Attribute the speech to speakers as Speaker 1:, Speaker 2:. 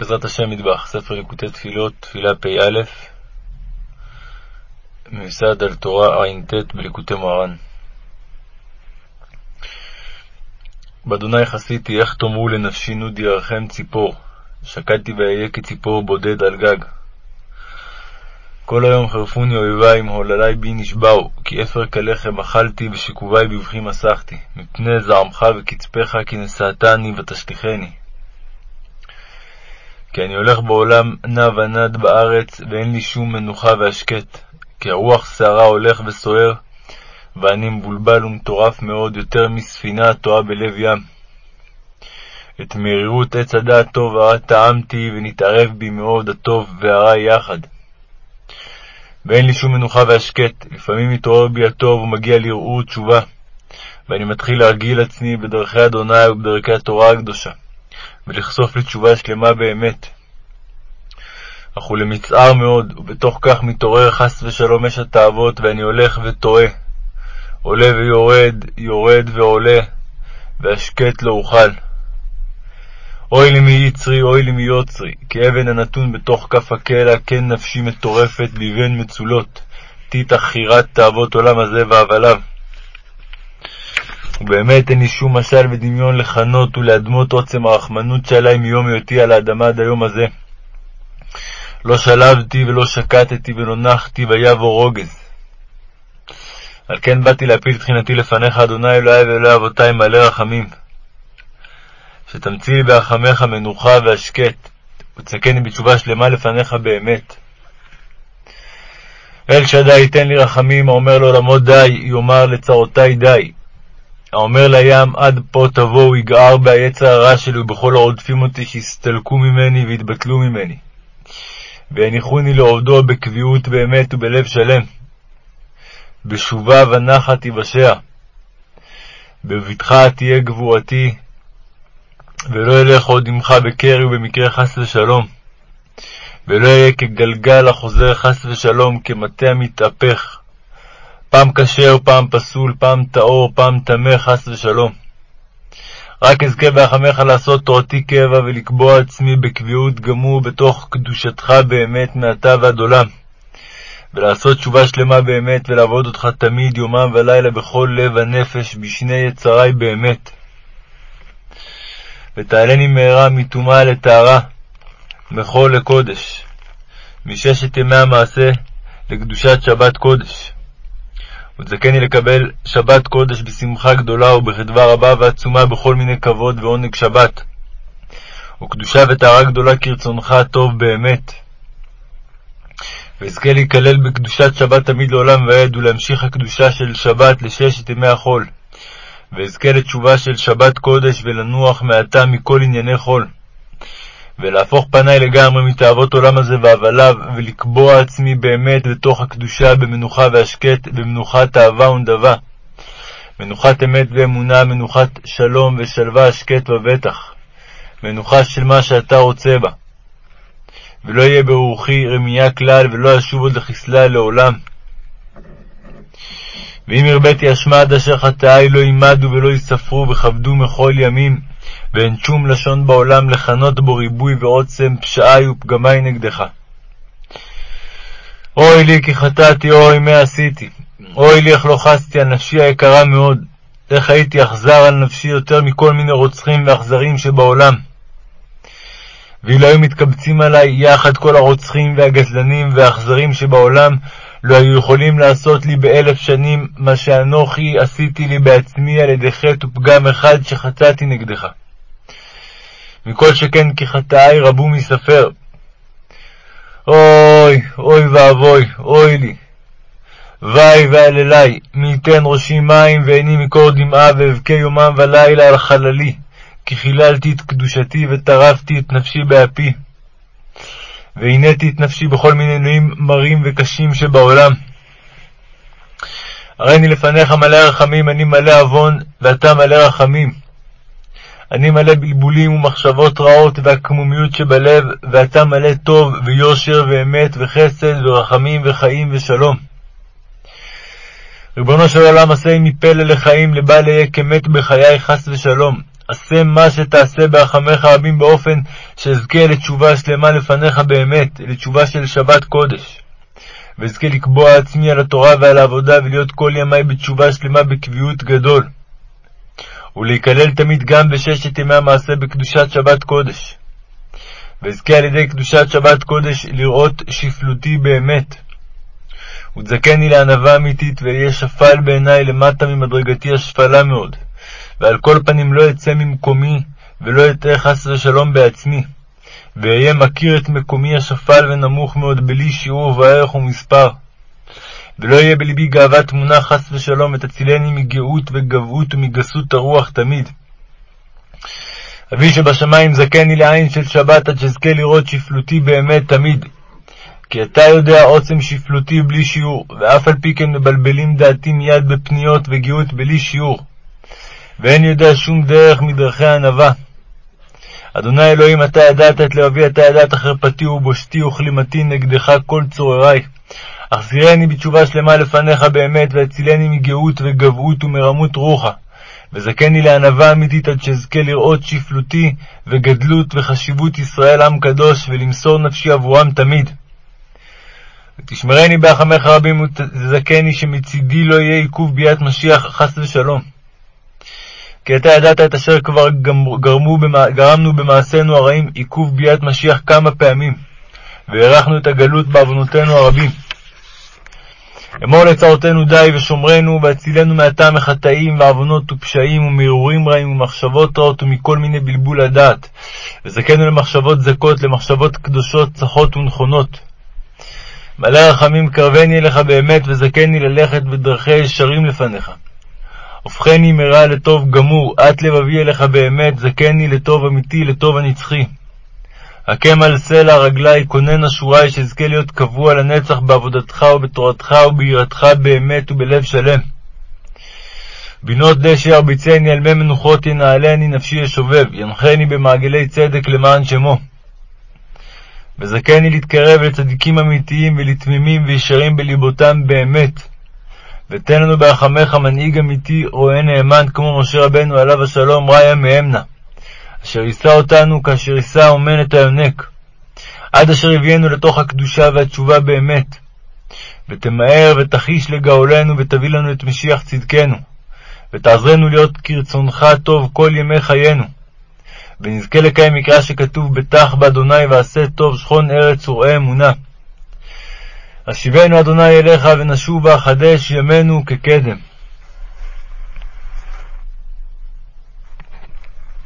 Speaker 1: בעזרת השם מטבח, ספר ליקוטי תפילות, תפילה פ"א, מיוסד על תורה ע"ט בליקוטי מוהר"ן. באדוני חסיתי, איך תאמרו לנפשי נודי ירחם ציפור, שקדתי ואהיה כציפור בודד על גג. כל היום חרפוני אויבי, מהוללי בי נשבעו, כי אפר כלחם אכלתי, ושכובי בבכי מסכתי, מפני זעמך וקצפך כי נשאתני ותשליכני. כי אני הולך בעולם נע ונד בארץ, ואין לי שום מנוחה והשקט. כי הרוח סערה הולך וסוער, ואני מבולבל ומטורף מאוד, יותר מספינה הטועה בלב ים. את מרירות עץ הדעת טוב ורע טעמתי, ונתערב בי מאוד הטוב והרע יחד. ואין לי שום מנוחה והשקט, לפעמים מתעורר בי הטוב ומגיע לראות תשובה, ואני מתחיל להרגיל עצמי בדרכי אדוני ובדרכי התורה הקדושה. ולחשוף לתשובה שלמה באמת. אך הוא למצער מאוד, ובתוך כך מתעורר חס ושלום אש התאוות, ואני הולך וטועה. עולה ויורד, יורד ועולה, והשקט לא אוכל. אוי לי מיצרי, אוי לי מיוצרי, כאבן הנתון בתוך כף הקלע, כן נפשי מטורפת ביבן מצולות, תיתח חירת תאוות עולם הזה והבליו. ובאמת אין לי שום משל ודמיון לכנות ולהדמות עוצם הרחמנות שעלי מיום היותי על האדמה עד היום הזה. לא שלבתי ולא שקטתי ולא נחתי ויבוא רוגז. על כן באתי להפיל תחינתי לפניך, אדוני אלוהי ואלוהי אבותי מלא רחמים. שתמציא לי ברחמך מנוחה והשקט, ותסכני בתשובה שלמה לפניך באמת. אל שדי ייתן לי רחמים, האומר לעולמו די, יאמר לצרותי די. האומר לים עד פה תבואו יגער בהיצר הרע שלי ובכל הרודפים אותי שיסתלקו ממני ויתבטלו ממני. והניחוני לעובדו בקביעות באמת ובלב שלם. בשובה ונחת יבשע. בבטחה תהיה גבורתי, ולא אלך עוד עמך בקרי ובמקרה חס ושלום. ולא אהיה כגלגל החוזר חס ושלום, כמטה המתהפך. פעם כשר, פעם פסול, פעם טהור, פעם טמא, חס ושלום. רק אזכה בהחמך לעשות תורתי קבע ולקבוע עצמי בקביעות גמור בתוך קדושתך באמת מעתה ועד עולם. ולעשות תשובה שלמה באמת, ולעבוד אותך תמיד, יומם ולילה, בכל לב הנפש, בשני יצרי באמת. ותעלני מהרה מטומאה לטהרה, מחול לקודש, מששת ימי המעשה לקדושת שבת קודש. ותזכני לקבל שבת קודש בשמחה גדולה ובחדווה רבה ועצומה בכל מיני כבוד ועונג שבת, וקדושה וטהרה גדולה כרצונך הטוב באמת. ואזכה להיכלל בקדושת שבת תמיד לעולם ועד, ולהמשיך הקדושה של שבת לששת ימי החול. ואזכה לתשובה של שבת קודש, ולנוח מעתה מכל ענייני חול. ולהפוך פניי לגמרי מתאוות עולם הזה והבליו, ולקבוע עצמי באמת בתוך הקדושה במנוחה והשקט, במנוחת אהבה ונדבה. מנוחת אמת ואמונה, מנוחת שלום ושלווה, השקט ובטח. מנוחה של מה שאתה רוצה בה. ולא יהיה ברוחי רמייה כלל, ולא אשוב עוד לחסלה לעולם. ואם הרביתי אשמה עד אשר חטאי לא יימדו ולא יספרו וכבדו מכל ימים, ואין שום לשון בעולם לכנות בו ריבוי ועוצם פשעי ופגמי נגדך. אוי לי כי חטאתי, אוי מה עשיתי. אוי לי איך לא חסתי על נפשי היקרה מאוד. איך הייתי אכזר על נפשי יותר מכל מיני רוצחים ואכזרים שבעולם. ואילו היו מתקבצים עלי יחד כל הרוצחים והגזלנים והאכזרים שבעולם, לא היו יכולים לעשות לי באלף שנים מה שאנוכי עשיתי לי בעצמי על ידי חטא ופגם אחד שחטאתי נגדך. מכל שכן כי חטאי רבו מספר. אוי, אוי ואבוי, אוי לי. וי ואללי, מי ייתן ראשי מים ועיני מקור דמעה ואבכה יומם ולילה על חללי, כי חיללתי את קדושתי וטרפתי את נפשי באפי. והנאתי את נפשי בכל מיני עינויים מרים וקשים שבעולם. הריני לפניך מלא רחמים, אני מלא עוון, ואתה מלא רחמים. אני מלא בלבולים ומחשבות רעות והקמומיות שבלב, ואתה מלא טוב ויושר ואמת וחסד ורחמים וחיים ושלום. ריבונו של עולם, עשה עמי פלא לחיים, לבל אהיה כמת בחיי חס ושלום. עשה מה שתעשה ברחמיך רבים באופן שאזכה לתשובה שלמה לפניך באמת, לתשובה של שבת קודש. ואזכה לקבוע עצמי על התורה ועל העבודה ולהיות כל ימי בתשובה שלמה בקביעות גדול. ולהיכלל תמיד גם בששת ימי המעשה בקדושת שבת קודש. ואזכה על ידי קדושת שבת קודש לראות שפלותי באמת. ותזכני לענווה אמיתית, ואהיה שפל בעיני למטה ממדרגתי השפלה מאוד. ועל כל פנים לא אצא ממקומי, ולא אטעה חס ושלום בעצמי. ואהיה מכיר את מקומי השפל ונמוך מאוד, בלי שיעור וערך ומספר. ולא יהיה בלבי גאווה תמונה חס ושלום, ותצילני מגאות וגבהות ומגסות הרוח תמיד. אבי שבשמיים זכני לעין של שבת, עד שאזכה לראות שפלותי באמת תמיד. כי אתה יודע עוצם שפלותי בלי שיעור, ואף על פי כן מבלבלים דעתי מיד בפניות וגאות בלי שיעור. ואין יודע שום דרך מדרכי ענווה. אדוני אלוהים, אתה ידעת את לבבי, אתה ידעת חרפתי ובושתי וכלימתי נגדך כל צוררי. החזירני בתשובה שלמה לפניך באמת, והצילני מגאות וגבהות ומרמות רוחה. וזכני לענווה אמיתית עד שאזכה לראות שפלותי וגדלות וחשיבות ישראל עם קדוש, ולמסור נפשי עבורם תמיד. ותשמרני בהחמך רבים ותזכני שמצידי לא יהיה עיכוב ביאת משיח חס ושלום. כי אתה ידעת את אשר כבר גרמו, גרמנו במעשינו הרעים עיכוב ביאת משיח כמה פעמים, והארכנו את הגלות בעוונותינו הרבים. אמור לצרותינו די ושומרנו, והצילנו מעתה מחטאים ועוונות ופשעים ומהרהורים רעים ומחשבות רעות ומכל מיני בלבול הדעת, וזכנו למחשבות זכות, למחשבות קדושות, צחות ונכונות. מלא רחמים קרבני אליך באמת, וזכני ללכת בדרכי ישרים לפניך. הופכני מרע לטוב גמור, את לבבי אליך באמת, זכני לטוב אמיתי, לטוב הנצחי. הקם על סלע רגלי, כונן אשורי, שאזכה להיות קבוע לנצח בעבודתך ובתורתך וביראתך באמת ובלב שלם. בינות דשא ירביצני, על מי מנוחות ינעלני, נפשי ישובב, ינחני במעגלי צדק למען שמו. וזכני להתקרב לצדיקים אמיתיים ולתמימים וישרים בליבותם באמת. ותן לנו ברחמך מנהיג אמיתי, רועה נאמן, כמו משה רבנו עליו השלום, ראיה מאמנה, אשר יישא אותנו כאשר יישא אומן את היונק, עד אשר הביאנו לתוך הקדושה והתשובה באמת. ותמהר ותחיש לגאולנו, ותביא לנו את משיח צדקנו, ותעזרנו להיות כרצונך טוב כל ימי חיינו. ונזכה לקיים מקרא שכתוב בטח באדוני ועשה טוב שכון ארץ וראה אמונה. השיבנו אדוני אליך ונשובה חדש ימינו כקדם.